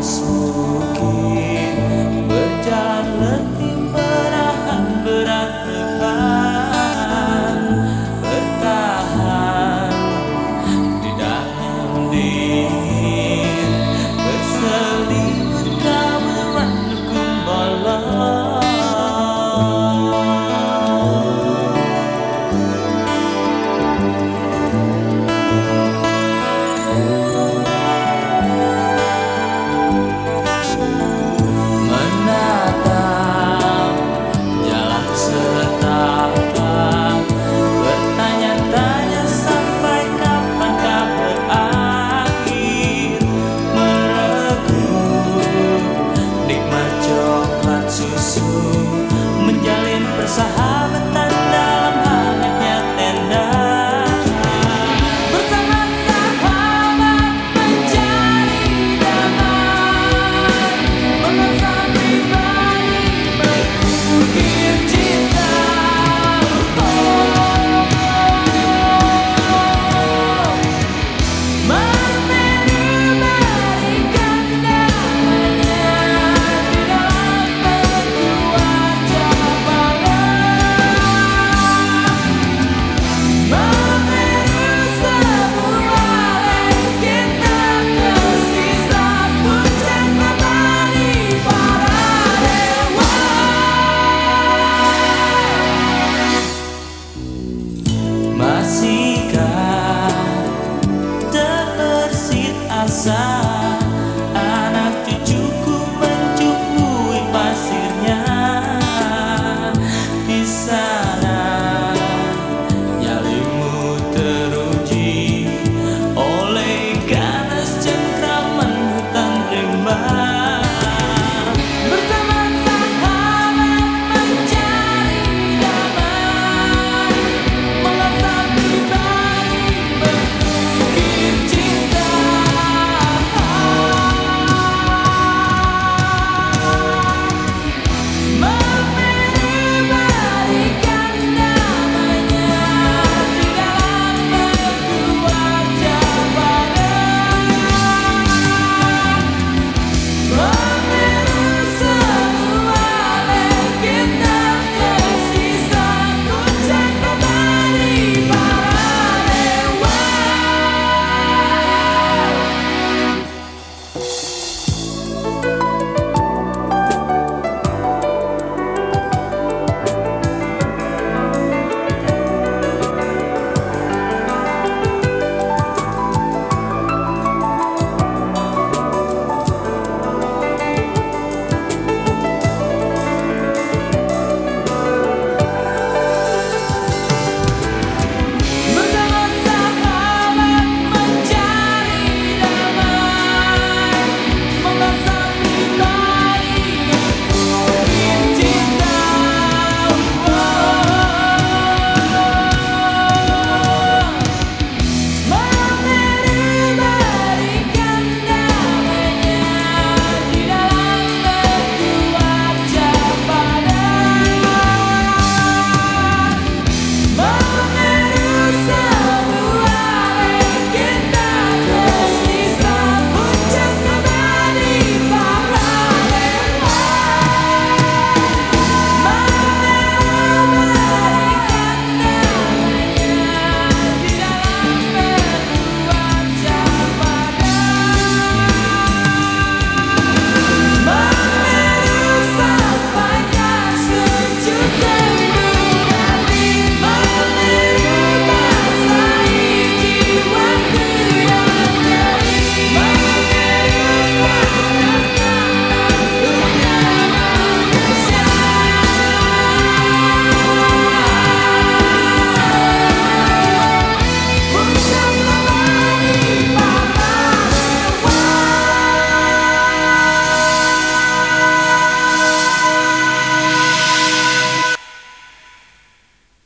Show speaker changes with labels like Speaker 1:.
Speaker 1: us. passar.